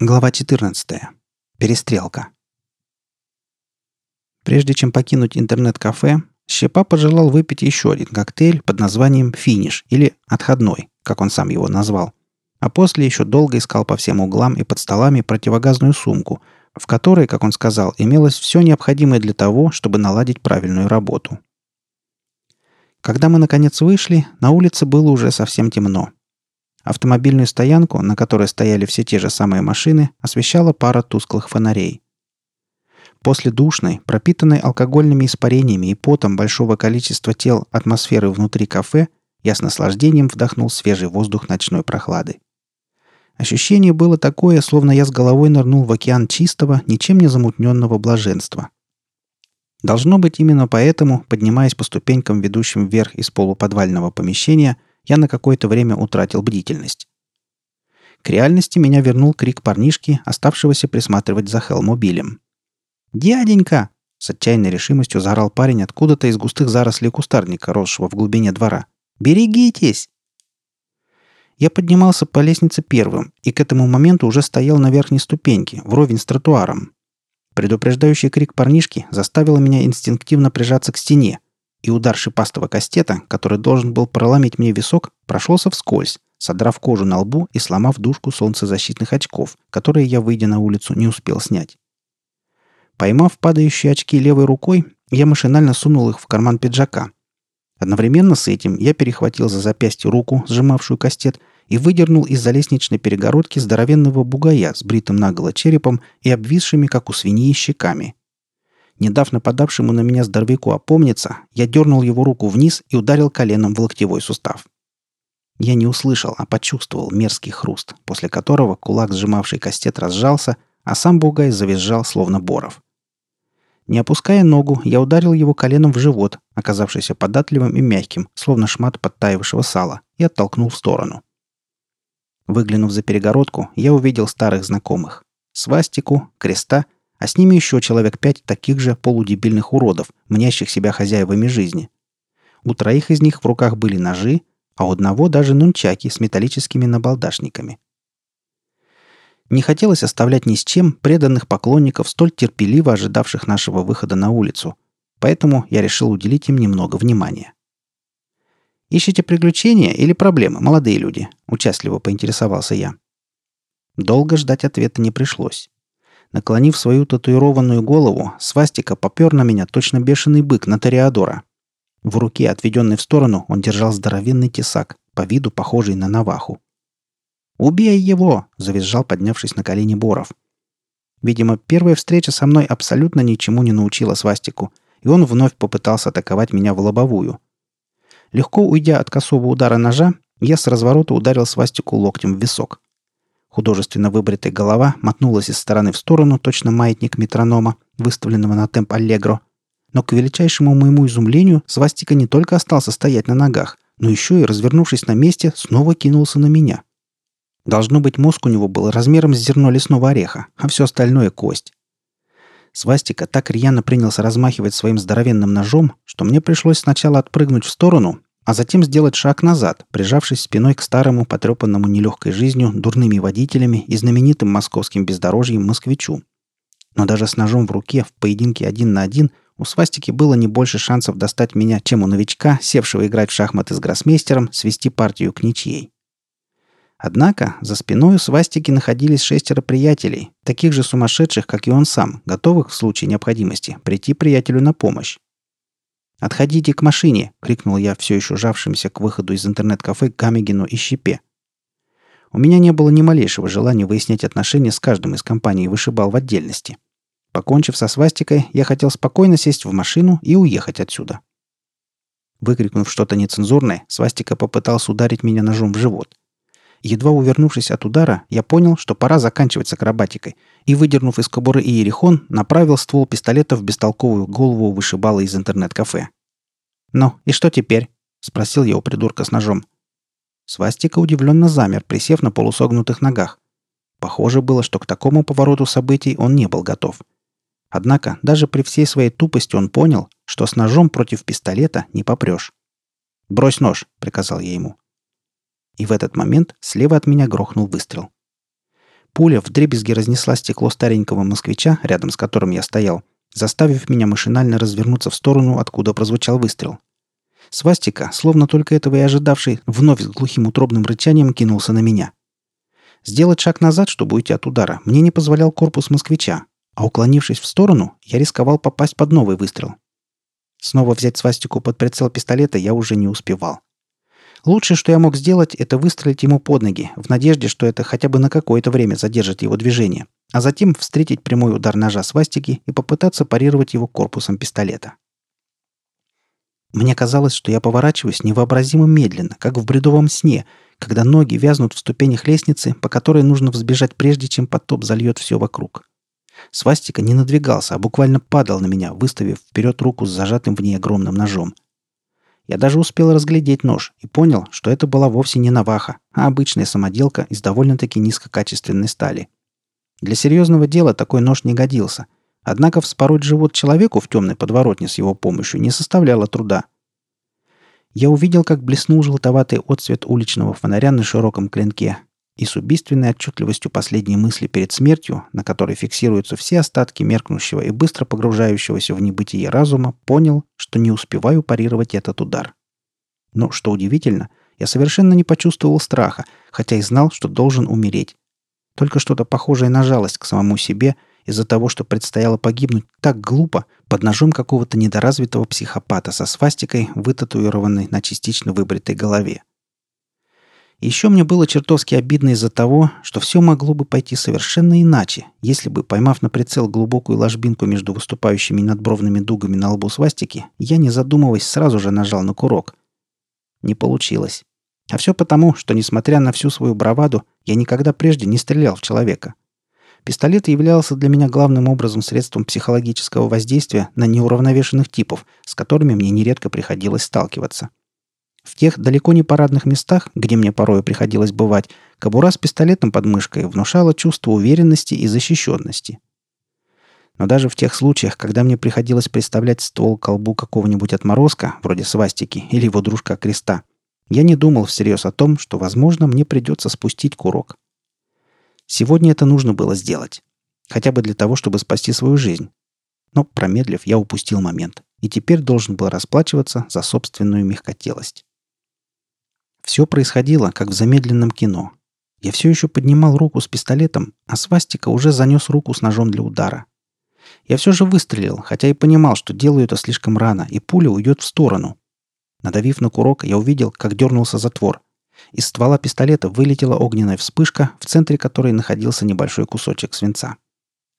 Глава 14. Перестрелка. Прежде чем покинуть интернет-кафе, Щепа пожелал выпить еще один коктейль под названием «Финиш» или «Отходной», как он сам его назвал. А после еще долго искал по всем углам и под столами противогазную сумку, в которой, как он сказал, имелось все необходимое для того, чтобы наладить правильную работу. Когда мы наконец вышли, на улице было уже совсем темно – Автомобильную стоянку, на которой стояли все те же самые машины, освещала пара тусклых фонарей. После душной, пропитанной алкогольными испарениями и потом большого количества тел атмосферы внутри кафе, я с наслаждением вдохнул свежий воздух ночной прохлады. Ощущение было такое, словно я с головой нырнул в океан чистого, ничем не замутненного блаженства. Должно быть именно поэтому, поднимаясь по ступенькам, ведущим вверх из полуподвального помещения, я на какое-то время утратил бдительность. К реальности меня вернул крик парнишки, оставшегося присматривать за Хелмобилем. «Дяденька!» — с отчаянной решимостью заорал парень откуда-то из густых зарослей кустарника, росшего в глубине двора. «Берегитесь!» Я поднимался по лестнице первым и к этому моменту уже стоял на верхней ступеньке, вровень с тротуаром. Предупреждающий крик парнишки заставил меня инстинктивно прижаться к стене, и удар шипастого кастета, который должен был проломить мне висок, прошелся вскользь, содрав кожу на лбу и сломав дужку солнцезащитных очков, которые я, выйдя на улицу, не успел снять. Поймав падающие очки левой рукой, я машинально сунул их в карман пиджака. Одновременно с этим я перехватил за запястье руку, сжимавшую кастет, и выдернул из-за лестничной перегородки здоровенного бугая с бритым наголо черепом и обвисшими, как у свиньи, щеками – не дав нападавшему на меня здоровяку опомниться, я дернул его руку вниз и ударил коленом в локтевой сустав. Я не услышал, а почувствовал мерзкий хруст, после которого кулак, сжимавший кастет, разжался, а сам бугай завизжал, словно боров. Не опуская ногу, я ударил его коленом в живот, оказавшийся податливым и мягким, словно шмат подтаившего сала, и оттолкнул в сторону. Выглянув за перегородку, я увидел старых знакомых. Свастику, креста — а с ними еще человек пять таких же полудебильных уродов, мнящих себя хозяевами жизни. У троих из них в руках были ножи, а у одного даже нунчаки с металлическими набалдашниками. Не хотелось оставлять ни с чем преданных поклонников, столь терпеливо ожидавших нашего выхода на улицу, поэтому я решил уделить им немного внимания. «Ищете приключения или проблемы, молодые люди?» – участливо поинтересовался я. Долго ждать ответа не пришлось. Наклонив свою татуированную голову, свастика попер на меня точно бешеный бык на Тореадора. В руке, отведенной в сторону, он держал здоровенный тесак, по виду похожий на наваху. «Убей его!» – завизжал, поднявшись на колени Боров. Видимо, первая встреча со мной абсолютно ничему не научила свастику, и он вновь попытался атаковать меня в лобовую. Легко уйдя от косого удара ножа, я с разворота ударил свастику локтем в висок – Художественно выбритая голова мотнулась из стороны в сторону, точно маятник метронома, выставленного на темп аллегро. Но к величайшему моему изумлению свастика не только остался стоять на ногах, но еще и, развернувшись на месте, снова кинулся на меня. Должно быть, мозг у него был размером с зерно лесного ореха, а все остальное — кость. Свастика так рьяно принялся размахивать своим здоровенным ножом, что мне пришлось сначала отпрыгнуть в сторону, а затем сделать шаг назад, прижавшись спиной к старому, потрепанному нелегкой жизнью, дурными водителями и знаменитым московским бездорожьем москвичу. Но даже с ножом в руке в поединке один на один у свастики было не больше шансов достать меня, чем у новичка, севшего играть в шахматы с гроссмейстером, свести партию к ничьей. Однако за спиной у свастики находились шестеро приятелей, таких же сумасшедших, как и он сам, готовых в случае необходимости прийти приятелю на помощь. «Отходите к машине!» — крикнул я все еще жавшимся к выходу из интернет-кафе Камегину и Щепе. У меня не было ни малейшего желания выяснять отношения с каждым из компаний вышибал в отдельности. Покончив со свастикой, я хотел спокойно сесть в машину и уехать отсюда. Выкрикнув что-то нецензурное, свастика попытался ударить меня ножом в живот. Едва увернувшись от удара, я понял, что пора заканчивать с акробатикой, и, выдернув из кобуры иерихон, направил ствол пистолета в бестолковую голову вышибала из интернет-кафе. «Ну, и что теперь?» — спросил я у придурка с ножом. Свастика удивленно замер, присев на полусогнутых ногах. Похоже было, что к такому повороту событий он не был готов. Однако, даже при всей своей тупости он понял, что с ножом против пистолета не попрешь. «Брось нож», — приказал я ему. И в этот момент слева от меня грохнул выстрел. Пуля вдребезги разнесла стекло старенького москвича, рядом с которым я стоял, заставив меня машинально развернуться в сторону, откуда прозвучал выстрел. Свастика, словно только этого и ожидавший, вновь с глухим утробным рычанием кинулся на меня. Сделать шаг назад, чтобы уйти от удара, мне не позволял корпус москвича, а уклонившись в сторону, я рисковал попасть под новый выстрел. Снова взять свастику под прицел пистолета я уже не успевал. Лучшее, что я мог сделать, это выстрелить ему под ноги, в надежде, что это хотя бы на какое-то время задержит его движение, а затем встретить прямой удар ножа свастики и попытаться парировать его корпусом пистолета. Мне казалось, что я поворачиваюсь невообразимо медленно, как в бредовом сне, когда ноги вязнут в ступенях лестницы, по которой нужно взбежать прежде, чем потоп зальет все вокруг. Свастика не надвигался, а буквально падал на меня, выставив вперед руку с зажатым в ней огромным ножом. Я даже успел разглядеть нож и понял, что это была вовсе не наваха, а обычная самоделка из довольно-таки низкокачественной стали. Для серьезного дела такой нож не годился. Однако вспороть живот человеку в темной подворотне с его помощью не составляло труда. Я увидел, как блеснул желтоватый отцвет уличного фонаря на широком клинке, и с убийственной отчетливостью последней мысли перед смертью, на которой фиксируются все остатки меркнущего и быстро погружающегося в небытие разума, понял, что не успеваю парировать этот удар. Но, что удивительно, я совершенно не почувствовал страха, хотя и знал, что должен умереть. Только что-то похожее на жалость к самому себе из-за того, что предстояло погибнуть так глупо под ножом какого-то недоразвитого психопата со свастикой, вытатуированной на частично выбритой голове. Еще мне было чертовски обидно из-за того, что все могло бы пойти совершенно иначе, если бы, поймав на прицел глубокую ложбинку между выступающими надбровными дугами на лбу свастики, я, не задумываясь, сразу же нажал на курок. Не получилось. А все потому, что, несмотря на всю свою браваду, я никогда прежде не стрелял в человека. Пистолет являлся для меня главным образом средством психологического воздействия на неуравновешенных типов, с которыми мне нередко приходилось сталкиваться. В тех далеко не парадных местах, где мне порой приходилось бывать, кобура с пистолетом под мышкой внушала чувство уверенности и защищенности. Но даже в тех случаях, когда мне приходилось представлять ствол колбу какого-нибудь отморозка, вроде свастики или его дружка креста, я не думал всерьез о том, что, возможно, мне придется спустить курок. Сегодня это нужно было сделать. Хотя бы для того, чтобы спасти свою жизнь. Но, промедлив, я упустил момент. И теперь должен был расплачиваться за собственную мягкотелость. Все происходило, как в замедленном кино. Я все еще поднимал руку с пистолетом, а свастика уже занес руку с ножом для удара. Я все же выстрелил, хотя и понимал, что делаю это слишком рано, и пуля уйдет в сторону. Надавив на курок, я увидел, как дернулся затвор. Из ствола пистолета вылетела огненная вспышка, в центре которой находился небольшой кусочек свинца.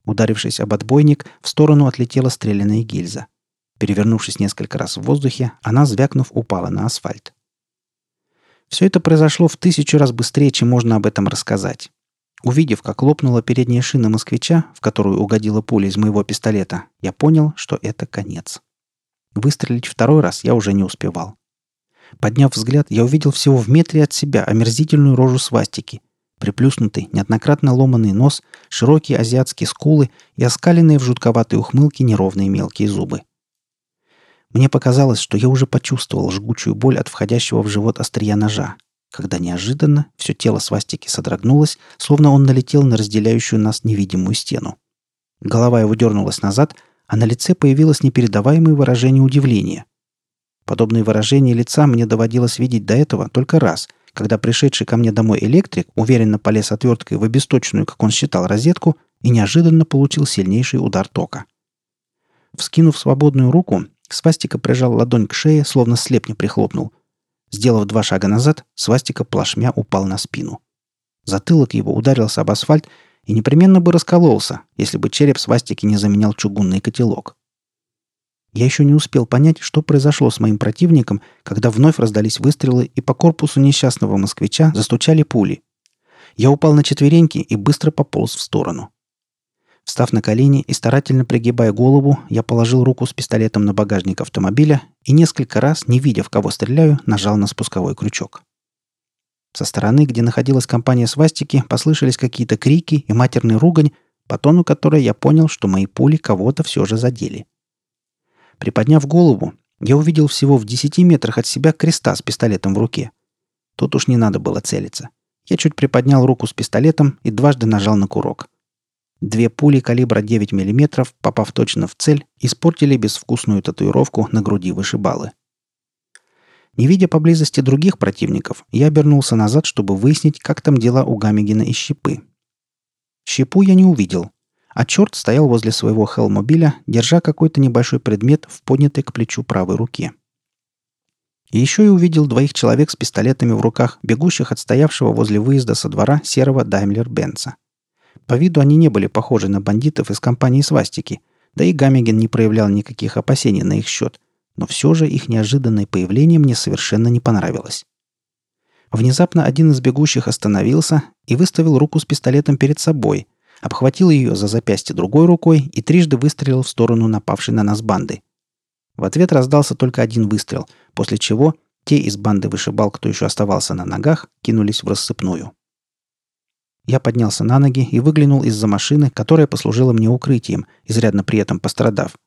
Ударившись об отбойник, в сторону отлетела стрелянная гильза. Перевернувшись несколько раз в воздухе, она, звякнув, упала на асфальт. Все это произошло в тысячу раз быстрее, чем можно об этом рассказать. Увидев, как лопнула передняя шина москвича, в которую угодила пуля из моего пистолета, я понял, что это конец. Выстрелить второй раз я уже не успевал. Подняв взгляд, я увидел всего в метре от себя омерзительную рожу свастики, приплюснутый, неоднократно ломанный нос, широкие азиатские скулы и оскаленные в жутковатой ухмылке неровные мелкие зубы. Мне показалось, что я уже почувствовал жгучую боль от входящего в живот острия ножа, когда неожиданно все тело свастики содрогнулось, словно он налетел на разделяющую нас невидимую стену. Голова его дернулась назад, а на лице появилось непередаваемое выражение удивления. Подобные выражения лица мне доводилось видеть до этого только раз, когда пришедший ко мне домой электрик уверенно полез отверткой в обесточенную, как он считал, розетку и неожиданно получил сильнейший удар тока. Вскинув свободную руку, Свастика прижал ладонь к шее, словно слепни прихлопнул. Сделав два шага назад, свастика плашмя упал на спину. Затылок его ударился об асфальт и непременно бы раскололся, если бы череп свастики не заменял чугунный котелок. Я еще не успел понять, что произошло с моим противником, когда вновь раздались выстрелы и по корпусу несчастного москвича застучали пули. Я упал на четвереньки и быстро пополз в сторону. Встав на колени и старательно пригибая голову, я положил руку с пистолетом на багажник автомобиля и несколько раз, не видя, в кого стреляю, нажал на спусковой крючок. Со стороны, где находилась компания свастики, послышались какие-то крики и матерный ругань, по тону которой я понял, что мои пули кого-то все же задели. Приподняв голову, я увидел всего в десяти метрах от себя креста с пистолетом в руке. Тут уж не надо было целиться. Я чуть приподнял руку с пистолетом и дважды нажал на курок. Две пули калибра 9 мм, попав точно в цель, испортили безвкусную татуировку на груди вышибалы. Не видя поблизости других противников, я обернулся назад, чтобы выяснить, как там дела у Гамигина и Щепы. Щепу я не увидел, а черт стоял возле своего хелмобиля, держа какой-то небольшой предмет в поднятой к плечу правой руке. И еще и увидел двоих человек с пистолетами в руках, бегущих от стоявшего возле выезда со двора серого Даймлер-Бенца. По виду они не были похожи на бандитов из компании «Свастики», да и Гамиген не проявлял никаких опасений на их счет, но все же их неожиданное появление мне совершенно не понравилось. Внезапно один из бегущих остановился и выставил руку с пистолетом перед собой, обхватил ее за запястье другой рукой и трижды выстрелил в сторону напавшей на нас банды. В ответ раздался только один выстрел, после чего те из банды вышибал, кто еще оставался на ногах, кинулись в рассыпную. Я поднялся на ноги и выглянул из-за машины, которая послужила мне укрытием, изрядно при этом пострадав.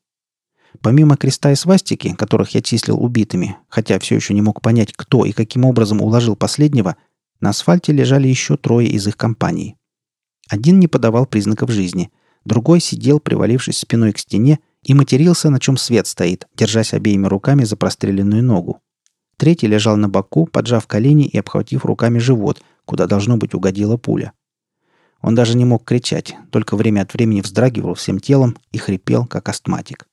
Помимо креста и свастики, которых я числил убитыми, хотя все еще не мог понять, кто и каким образом уложил последнего, на асфальте лежали еще трое из их компании. Один не подавал признаков жизни, другой сидел, привалившись спиной к стене, и матерился, на чем свет стоит, держась обеими руками за простреленную ногу. Третий лежал на боку, поджав колени и обхватив руками живот, куда должно быть угодила пуля. Он даже не мог кричать, только время от времени вздрагивал всем телом и хрипел, как астматик.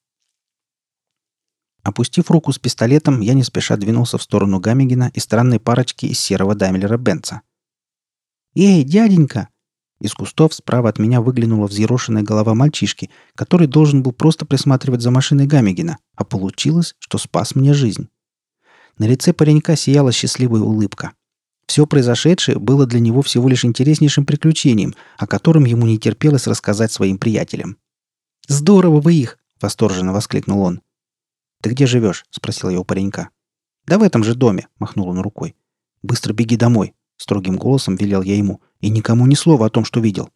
Опустив руку с пистолетом, я не спеша двинулся в сторону Гамигина и странной парочки из серого Даймлера Бенца. «Эй, дяденька!» Из кустов справа от меня выглянула взъерошенная голова мальчишки, который должен был просто присматривать за машиной Гамигина, а получилось, что спас мне жизнь. На лице паренька сияла счастливая улыбка. Все произошедшее было для него всего лишь интереснейшим приключением, о котором ему не терпелось рассказать своим приятелям. «Здорово вы их!» — восторженно воскликнул он. «Ты где живешь?» — спросил я у паренька. «Да в этом же доме», — махнул он рукой. «Быстро беги домой», — строгим голосом велел я ему. «И никому ни слова о том, что видел».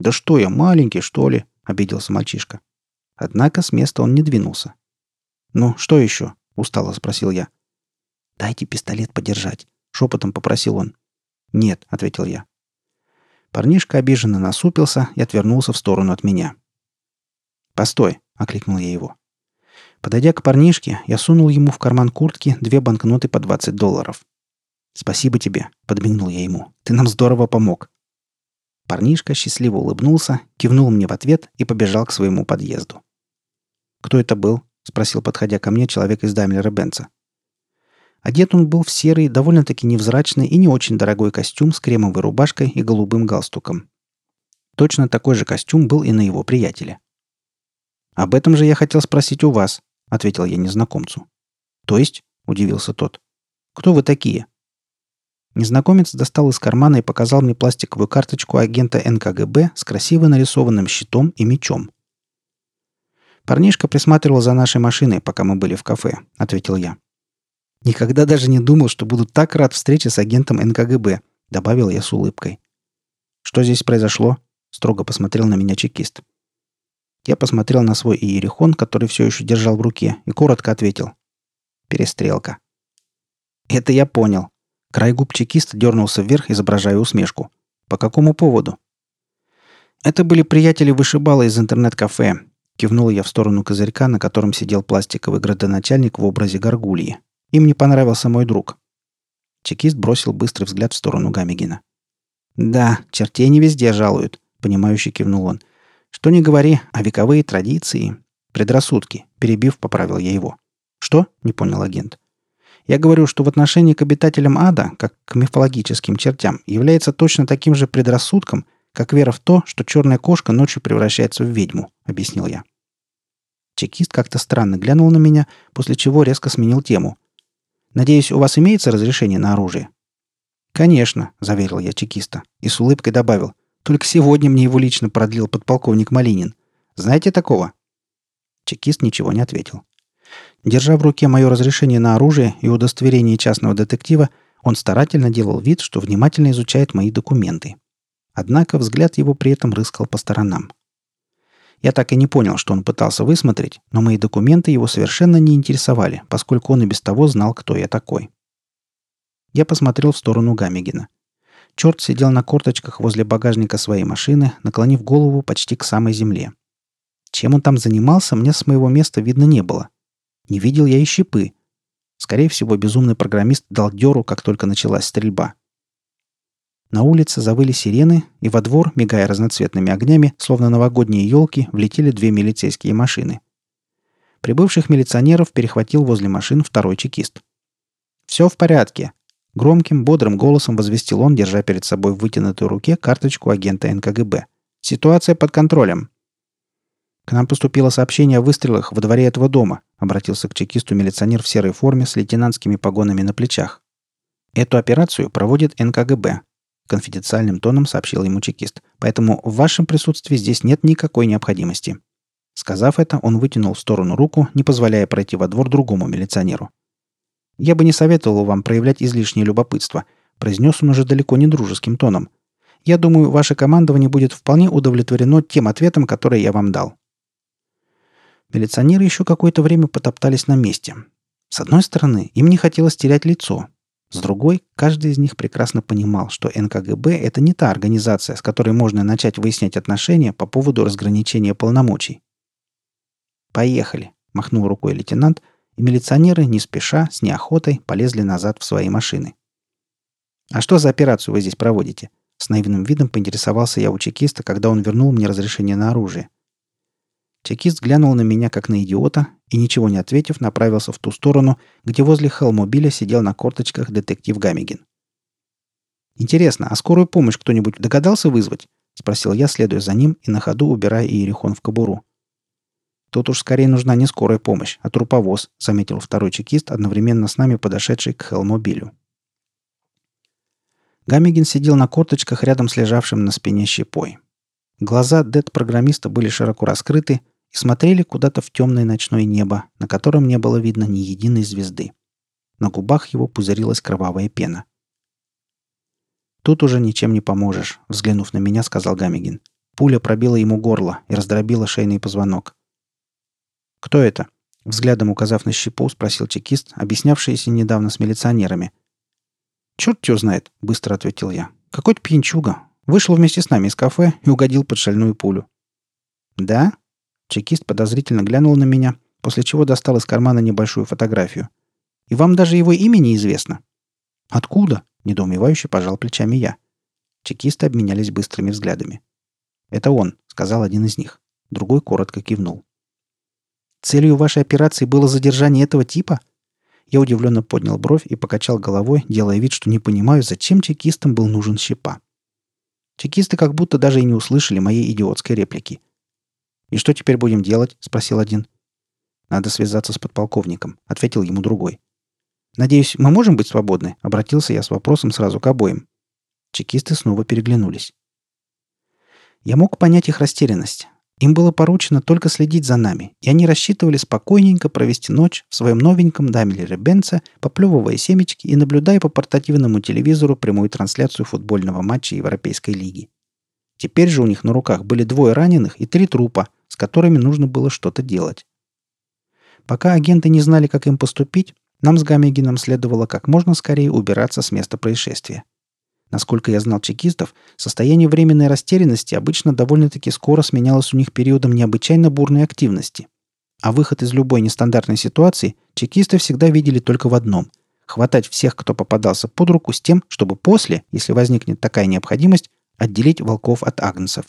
«Да что я, маленький, что ли?» — обиделся мальчишка. Однако с места он не двинулся. «Ну, что еще?» — устало спросил я. «Дайте пистолет подержать», — шепотом попросил он. «Нет», — ответил я. Парнишка обиженно насупился и отвернулся в сторону от меня. «Постой!» — окликнул я его. Подойдя к парнишке, я сунул ему в карман куртки две банкноты по 20 долларов. «Спасибо тебе», — подмигнул я ему. «Ты нам здорово помог». Парнишка счастливо улыбнулся, кивнул мне в ответ и побежал к своему подъезду. «Кто это был?» — спросил, подходя ко мне, человек из Даймлера Бенца. Одет он был в серый, довольно-таки невзрачный и не очень дорогой костюм с кремовой рубашкой и голубым галстуком. Точно такой же костюм был и на его приятеле. «Об этом же я хотел спросить у вас», ответил я незнакомцу. То есть? удивился тот. Кто вы такие? Незнакомец достал из кармана и показал мне пластиковую карточку агента НКГБ с красиво нарисованным щитом и мечом. Парнишка присматривал за нашей машиной, пока мы были в кафе, ответил я. Никогда даже не думал, что буду так рад встрече с агентом НКГБ, добавил я с улыбкой. Что здесь произошло? строго посмотрел на меня чекист. Я посмотрел на свой иерихон, который все еще держал в руке, и коротко ответил. Перестрелка. Это я понял. Край губ чекиста дернулся вверх, изображая усмешку. По какому поводу? Это были приятели вышибала из интернет-кафе. Кивнул я в сторону козырька, на котором сидел пластиковый градоначальник в образе горгульи. Им не понравился мой друг. Чекист бросил быстрый взгляд в сторону Гамигина. «Да, чертей не везде жалуют», — понимающе кивнул он. Что не говори, а вековые традиции, предрассудки, перебив, поправил я его. Что? Не понял агент. Я говорю, что в отношении к обитателям ада, как к мифологическим чертям, является точно таким же предрассудком, как вера в то, что черная кошка ночью превращается в ведьму, объяснил я. Чекист как-то странно глянул на меня, после чего резко сменил тему. «Надеюсь, у вас имеется разрешение на оружие?» «Конечно», — заверил я чекиста и с улыбкой добавил. Только сегодня мне его лично продлил подполковник Малинин. Знаете такого?» Чекист ничего не ответил. Держа в руке мое разрешение на оружие и удостоверение частного детектива, он старательно делал вид, что внимательно изучает мои документы. Однако взгляд его при этом рыскал по сторонам. Я так и не понял, что он пытался высмотреть, но мои документы его совершенно не интересовали, поскольку он и без того знал, кто я такой. Я посмотрел в сторону Гамигина. Черт сидел на корточках возле багажника своей машины, наклонив голову почти к самой земле. Чем он там занимался, мне с моего места видно не было. Не видел я и щепы. Скорее всего, безумный программист дал дёру, как только началась стрельба. На улице завыли сирены, и во двор, мигая разноцветными огнями, словно новогодние елки, влетели две милицейские машины. Прибывших милиционеров перехватил возле машин второй чекист. «Все в порядке», Громким, бодрым голосом возвестил он, держа перед собой в вытянутой руке карточку агента НКГБ. «Ситуация под контролем». «К нам поступило сообщение о выстрелах во дворе этого дома», обратился к чекисту милиционер в серой форме с лейтенантскими погонами на плечах. «Эту операцию проводит НКГБ», конфиденциальным тоном сообщил ему чекист. «Поэтому в вашем присутствии здесь нет никакой необходимости». Сказав это, он вытянул в сторону руку, не позволяя пройти во двор другому милиционеру. «Я бы не советовал вам проявлять излишнее любопытство», произнес он уже далеко не дружеским тоном. «Я думаю, ваше командование будет вполне удовлетворено тем ответом, который я вам дал». Милиционеры еще какое-то время потоптались на месте. С одной стороны, им не хотелось терять лицо. С другой, каждый из них прекрасно понимал, что НКГБ – это не та организация, с которой можно начать выяснять отношения по поводу разграничения полномочий. «Поехали», – махнул рукой лейтенант, и милиционеры, не спеша, с неохотой, полезли назад в свои машины. «А что за операцию вы здесь проводите?» С наивным видом поинтересовался я у чекиста, когда он вернул мне разрешение на оружие. Чекист глянул на меня как на идиота и, ничего не ответив, направился в ту сторону, где возле холмобиля сидел на корточках детектив Гамигин. «Интересно, а скорую помощь кто-нибудь догадался вызвать?» — спросил я, следуя за ним и на ходу убирая Иерихон в кобуру. Тут уж скорее нужна не скорая помощь, а труповоз, заметил второй чекист, одновременно с нами подошедший к Хелмобилю. Гамигин сидел на корточках рядом с лежавшим на спине щепой. Глаза дед-программиста были широко раскрыты и смотрели куда-то в темное ночное небо, на котором не было видно ни единой звезды. На губах его пузырилась кровавая пена. «Тут уже ничем не поможешь», — взглянув на меня, сказал Гамигин. Пуля пробила ему горло и раздробила шейный позвонок. «Кто это?» Взглядом указав на щепу, спросил чекист, объяснявшийся недавно с милиционерами. «Черт его знает», — быстро ответил я. «Какой-то пьянчуга. Вышел вместе с нами из кафе и угодил под шальную пулю». «Да?» Чекист подозрительно глянул на меня, после чего достал из кармана небольшую фотографию. «И вам даже его имя неизвестно?» «Откуда?» — недоумевающе пожал плечами я. Чекисты обменялись быстрыми взглядами. «Это он», — сказал один из них. Другой коротко кивнул. Целью вашей операции было задержание этого типа? Я удивленно поднял бровь и покачал головой, делая вид, что не понимаю, зачем чекистам был нужен щепа. Чекисты как будто даже и не услышали моей идиотской реплики. «И что теперь будем делать?» — спросил один. «Надо связаться с подполковником», — ответил ему другой. «Надеюсь, мы можем быть свободны?» — обратился я с вопросом сразу к обоим. Чекисты снова переглянулись. Я мог понять их растерянность. Им было поручено только следить за нами, и они рассчитывали спокойненько провести ночь в своем новеньком Дамелере Бенце, поплевывая семечки и наблюдая по портативному телевизору прямую трансляцию футбольного матча Европейской лиги. Теперь же у них на руках были двое раненых и три трупа, с которыми нужно было что-то делать. Пока агенты не знали, как им поступить, нам с Гамегином следовало как можно скорее убираться с места происшествия. Насколько я знал чекистов, состояние временной растерянности обычно довольно-таки скоро сменялось у них периодом необычайно бурной активности. А выход из любой нестандартной ситуации чекисты всегда видели только в одном – хватать всех, кто попадался под руку с тем, чтобы после, если возникнет такая необходимость, отделить волков от агнцев.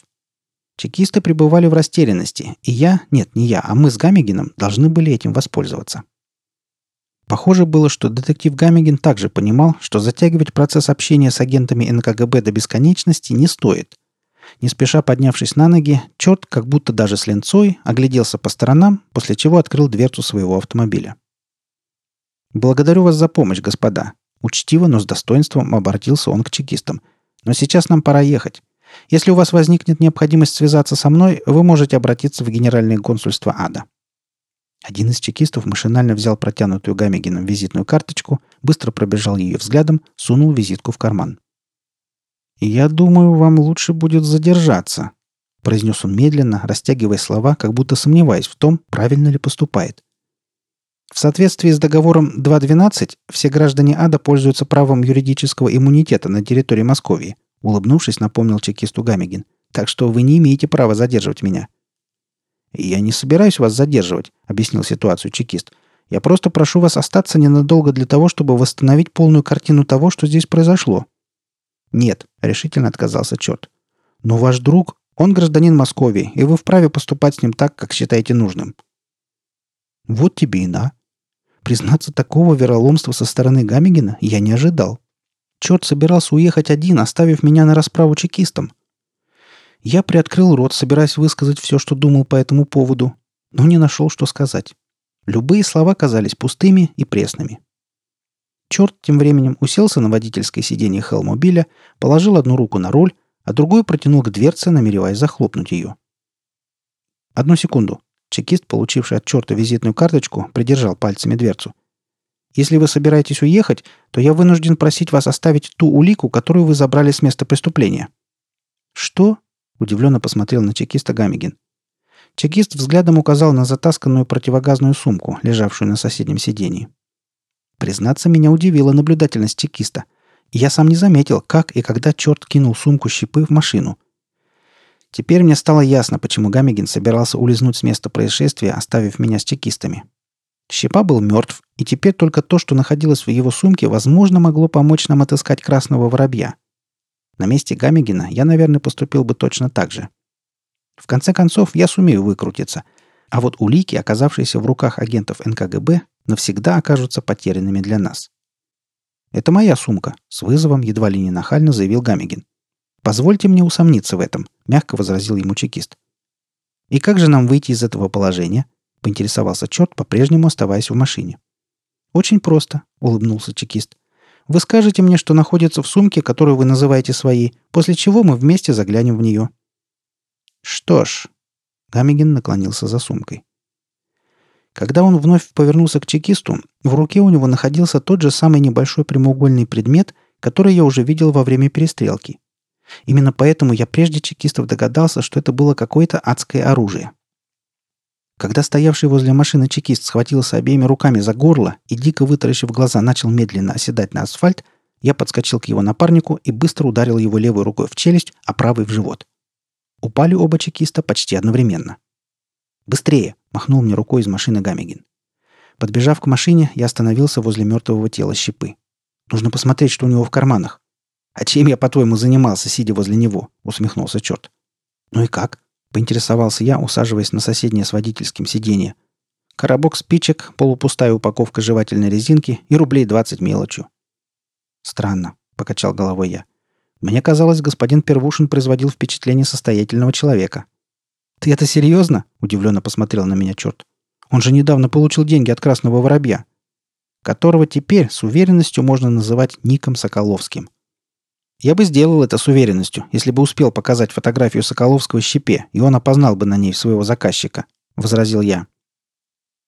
Чекисты пребывали в растерянности, и я, нет, не я, а мы с Гамигином должны были этим воспользоваться. Похоже было, что детектив Гамигин также понимал, что затягивать процесс общения с агентами НКГБ до бесконечности не стоит. Не спеша поднявшись на ноги, черт, как будто даже с ленцой, огляделся по сторонам, после чего открыл дверцу своего автомобиля. «Благодарю вас за помощь, господа». Учтиво, но с достоинством обратился он к чекистам. «Но сейчас нам пора ехать. Если у вас возникнет необходимость связаться со мной, вы можете обратиться в Генеральное консульство Ада. Один из чекистов машинально взял протянутую Гамегином визитную карточку, быстро пробежал ее взглядом, сунул визитку в карман. «Я думаю, вам лучше будет задержаться», — произнес он медленно, растягивая слова, как будто сомневаясь в том, правильно ли поступает. В соответствии с договором 2.12 все граждане ада пользуются правом юридического иммунитета на территории Московии, улыбнувшись, напомнил чекисту Гамигин. Так что вы не имеете права задерживать меня. Я не собираюсь вас задерживать, объяснил ситуацию чекист. Я просто прошу вас остаться ненадолго для того, чтобы восстановить полную картину того, что здесь произошло. Нет, решительно отказался черт. Но ваш друг, он гражданин Москвы, и вы вправе поступать с ним так, как считаете нужным. Вот тебе и на. Признаться, такого вероломства со стороны Гамигина я не ожидал. Черт собирался уехать один, оставив меня на расправу чекистам. Я приоткрыл рот, собираясь высказать все, что думал по этому поводу, но не нашел, что сказать. Любые слова казались пустыми и пресными. Черт тем временем уселся на водительское сиденье Хелмобиля, положил одну руку на руль, а другую протянул к дверце, намереваясь захлопнуть ее. «Одну секунду». Чекист, получивший от черта визитную карточку, придержал пальцами дверцу. «Если вы собираетесь уехать, то я вынужден просить вас оставить ту улику, которую вы забрали с места преступления». «Что?» – удивленно посмотрел на чекиста Гамигин. Чекист взглядом указал на затасканную противогазную сумку, лежавшую на соседнем сидении. Признаться, меня удивила наблюдательность чекиста – я сам не заметил, как и когда черт кинул сумку щипы в машину. Теперь мне стало ясно, почему Гамигин собирался улизнуть с места происшествия, оставив меня с чекистами. Щипа был мертв, и теперь только то, что находилось в его сумке, возможно, могло помочь нам отыскать красного воробья. На месте Гамигина я, наверное, поступил бы точно так же. В конце концов, я сумею выкрутиться, а вот улики, оказавшиеся в руках агентов НКГБ, навсегда окажутся потерянными для нас. «Это моя сумка», — с вызовом едва ли не нахально заявил Гамигин. «Позвольте мне усомниться в этом», — мягко возразил ему чекист. «И как же нам выйти из этого положения?» — поинтересовался черт, по-прежнему оставаясь в машине. «Очень просто», — улыбнулся чекист. «Вы скажете мне, что находится в сумке, которую вы называете своей, после чего мы вместе заглянем в нее». «Что ж...» — Гамигин наклонился за сумкой. Когда он вновь повернулся к чекисту, в руке у него находился тот же самый небольшой прямоугольный предмет, который я уже видел во время перестрелки. Именно поэтому я прежде чекистов догадался, что это было какое-то адское оружие. Когда стоявший возле машины чекист схватился обеими руками за горло и, дико вытаращив глаза, начал медленно оседать на асфальт, я подскочил к его напарнику и быстро ударил его левой рукой в челюсть, а правой в живот. Упали оба чекиста почти одновременно. «Быстрее!» — махнул мне рукой из машины Гамигин. Подбежав к машине, я остановился возле мертвого тела щипы. Нужно посмотреть, что у него в карманах. «А чем я, по-твоему, занимался, сидя возле него?» — усмехнулся черт. «Ну и как?» — поинтересовался я, усаживаясь на соседнее с водительским сиденье. Коробок спичек, полупустая упаковка жевательной резинки и рублей двадцать мелочью. «Странно», — покачал головой я. «Мне казалось, господин Первушин производил впечатление состоятельного человека». «Ты это серьезно?» – удивленно посмотрел на меня черт. «Он же недавно получил деньги от Красного Воробья, которого теперь с уверенностью можно называть Ником Соколовским. Я бы сделал это с уверенностью, если бы успел показать фотографию Соколовского щепе, и он опознал бы на ней своего заказчика», – возразил я.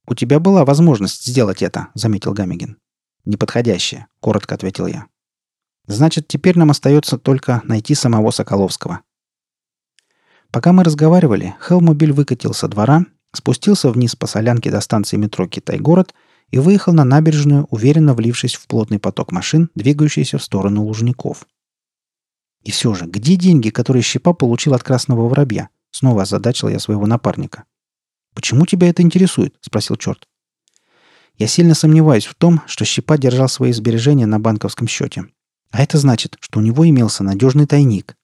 «У тебя была возможность сделать это», – заметил Гамигин. «Неподходящая», – коротко ответил я. «Значит, теперь нам остается только найти самого Соколовского. Пока мы разговаривали, Хелмобиль выкатил со двора, спустился вниз по солянке до станции метро «Китай-город» и выехал на набережную, уверенно влившись в плотный поток машин, двигающийся в сторону Лужников. И все же, где деньги, которые Щепа получил от Красного Воробья? Снова озадачил я своего напарника. «Почему тебя это интересует?» – спросил черт. Я сильно сомневаюсь в том, что Щепа держал свои сбережения на банковском счете. А это значит, что у него имелся надежный тайник,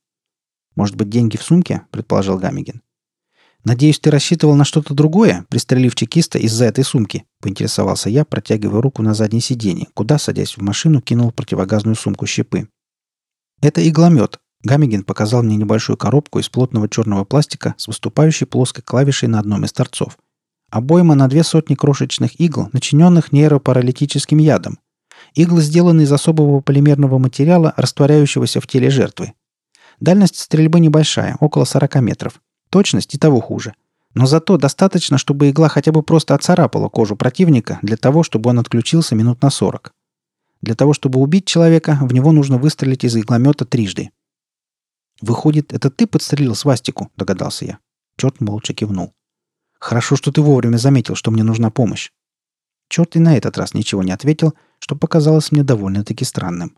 «Может быть, деньги в сумке?» – предположил Гамигин. «Надеюсь, ты рассчитывал на что-то другое, пристрелив чекиста из-за этой сумки?» – поинтересовался я, протягивая руку на заднее сиденье, куда, садясь в машину, кинул противогазную сумку щепы. «Это игломет», Гамигин показал мне небольшую коробку из плотного черного пластика с выступающей плоской клавишей на одном из торцов. Обойма на две сотни крошечных игл, начиненных нейропаралитическим ядом. Иглы сделаны из особого полимерного материала, растворяющегося в теле жертвы. Дальность стрельбы небольшая, около 40 метров. Точность и того хуже. Но зато достаточно, чтобы игла хотя бы просто оцарапала кожу противника для того, чтобы он отключился минут на 40. Для того, чтобы убить человека, в него нужно выстрелить из игломета трижды. «Выходит, это ты подстрелил свастику?» – догадался я. Черт молча кивнул. «Хорошо, что ты вовремя заметил, что мне нужна помощь». Черт и на этот раз ничего не ответил, что показалось мне довольно-таки странным.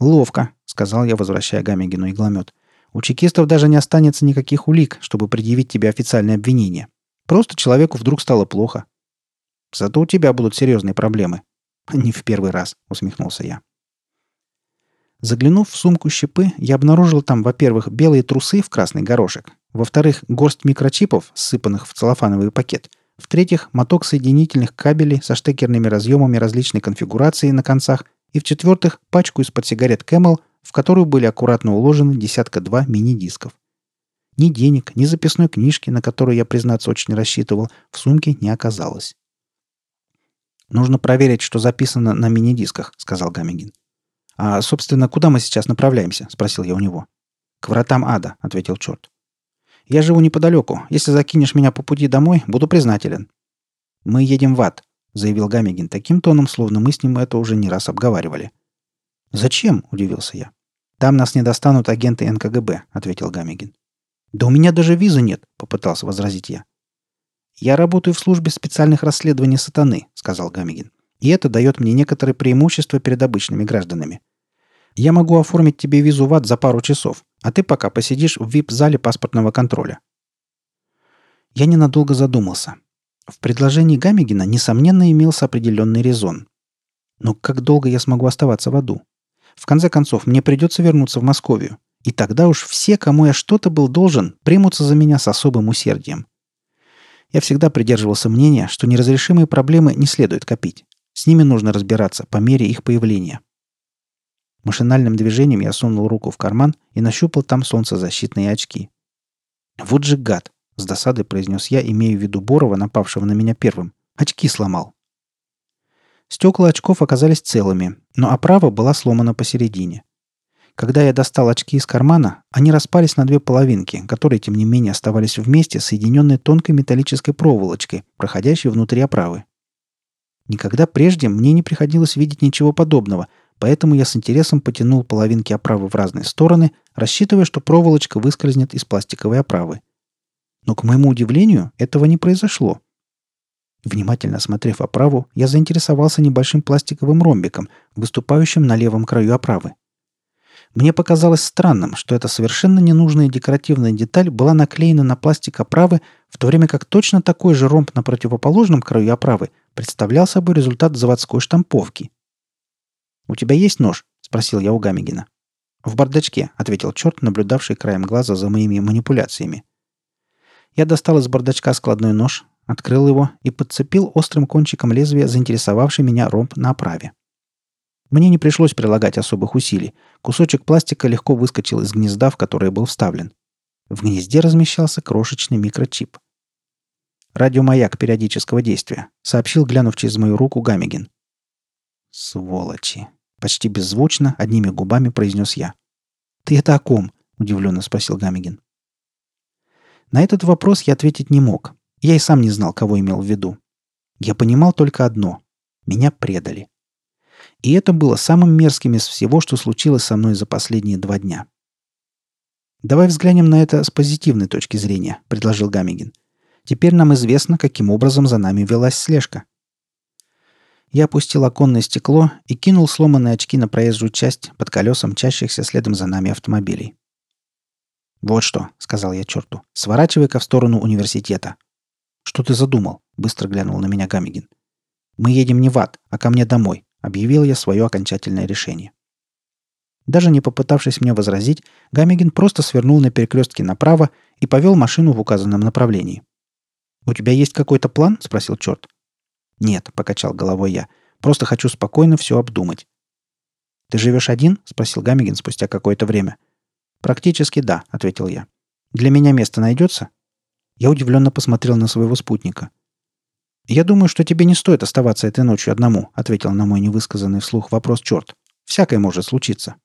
«Ловко», — сказал я, возвращая Гамегину игломет. «У чекистов даже не останется никаких улик, чтобы предъявить тебе официальное обвинение. Просто человеку вдруг стало плохо. Зато у тебя будут серьезные проблемы». «Не в первый раз», — усмехнулся я. Заглянув в сумку щепы, я обнаружил там, во-первых, белые трусы в красный горошек, во-вторых, горсть микрочипов, сыпанных в целлофановый пакет, в-третьих, моток соединительных кабелей со штекерными разъемами различной конфигурации на концах и, в-четвертых, пачку из-под сигарет Camel, в которую были аккуратно уложены десятка-два мини-дисков. Ни денег, ни записной книжки, на которую я, признаться, очень рассчитывал, в сумке не оказалось. «Нужно проверить, что записано на мини-дисках», — сказал Гамигин. «А, собственно, куда мы сейчас направляемся?» — спросил я у него. «К вратам ада», — ответил черт. «Я живу неподалеку. Если закинешь меня по пути домой, буду признателен». «Мы едем в ад», — заявил Гамигин таким тоном, словно мы с ним это уже не раз обговаривали. «Зачем?» — удивился я. «Там нас не достанут агенты НКГБ», — ответил Гамигин. «Да у меня даже визы нет», — попытался возразить я. «Я работаю в службе специальных расследований сатаны», — сказал Гамигин. «И это дает мне некоторые преимущества перед обычными гражданами. Я могу оформить тебе визу в ад за пару часов, а ты пока посидишь в вип-зале паспортного контроля». Я ненадолго задумался. В предложении Гамигина, несомненно, имелся определенный резон. Но как долго я смогу оставаться в аду? В конце концов, мне придется вернуться в Московию. И тогда уж все, кому я что-то был должен, примутся за меня с особым усердием. Я всегда придерживался мнения, что неразрешимые проблемы не следует копить. С ними нужно разбираться по мере их появления. Машинальным движением я сунул руку в карман и нащупал там солнцезащитные очки. «Вот же гад!» — с досадой произнес я, имея в виду Борова, напавшего на меня первым. «Очки сломал». Стекла очков оказались целыми, но оправа была сломана посередине. Когда я достал очки из кармана, они распались на две половинки, которые, тем не менее, оставались вместе, соединенные тонкой металлической проволочкой, проходящей внутри оправы. Никогда прежде мне не приходилось видеть ничего подобного, поэтому я с интересом потянул половинки оправы в разные стороны, рассчитывая, что проволочка выскользнет из пластиковой оправы. Но, к моему удивлению, этого не произошло. Внимательно осмотрев оправу, я заинтересовался небольшим пластиковым ромбиком, выступающим на левом краю оправы. Мне показалось странным, что эта совершенно ненужная декоративная деталь была наклеена на пластик оправы, в то время как точно такой же ромб на противоположном краю оправы представлял собой результат заводской штамповки. «У тебя есть нож?» — спросил я у Гамигина. «В бардачке», — ответил черт, наблюдавший краем глаза за моими манипуляциями. Я достал из бардачка складной нож, открыл его и подцепил острым кончиком лезвия заинтересовавший меня ромб на оправе. Мне не пришлось прилагать особых усилий. Кусочек пластика легко выскочил из гнезда, в которое был вставлен. В гнезде размещался крошечный микрочип. «Радиомаяк периодического действия», — сообщил, глянув через мою руку Гамигин. «Сволочи!» — почти беззвучно, одними губами произнес я. «Ты это о ком?» — удивленно спросил Гамигин. На этот вопрос я ответить не мог. Я и сам не знал, кого имел в виду. Я понимал только одно — меня предали. И это было самым мерзким из всего, что случилось со мной за последние два дня. «Давай взглянем на это с позитивной точки зрения», — предложил Гамигин. «Теперь нам известно, каким образом за нами велась слежка». Я опустил оконное стекло и кинул сломанные очки на проезжую часть под колесом мчащихся следом за нами автомобилей. «Вот что», — сказал я черту, — «сворачивай-ка в сторону университета». «Что ты задумал?» — быстро глянул на меня Гамигин. «Мы едем не в ад, а ко мне домой объявил я свое окончательное решение. Даже не попытавшись мне возразить, Гамигин просто свернул на перекрестке направо и повел машину в указанном направлении. «У тебя есть какой-то план?» — спросил черт. «Нет», — покачал головой я. «Просто хочу спокойно все обдумать». «Ты живешь один?» — спросил Гамигин спустя какое-то время. «Практически да», — ответил я. «Для меня место найдется?» Я удивленно посмотрел на своего спутника — «Я думаю, что тебе не стоит оставаться этой ночью одному», — ответил на мой невысказанный вслух вопрос черт. «Всякое может случиться».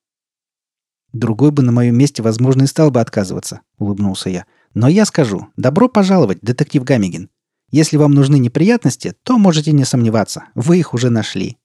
«Другой бы на моем месте, возможно, и стал бы отказываться», — улыбнулся я. «Но я скажу, добро пожаловать, детектив Гамигин. Если вам нужны неприятности, то можете не сомневаться, вы их уже нашли.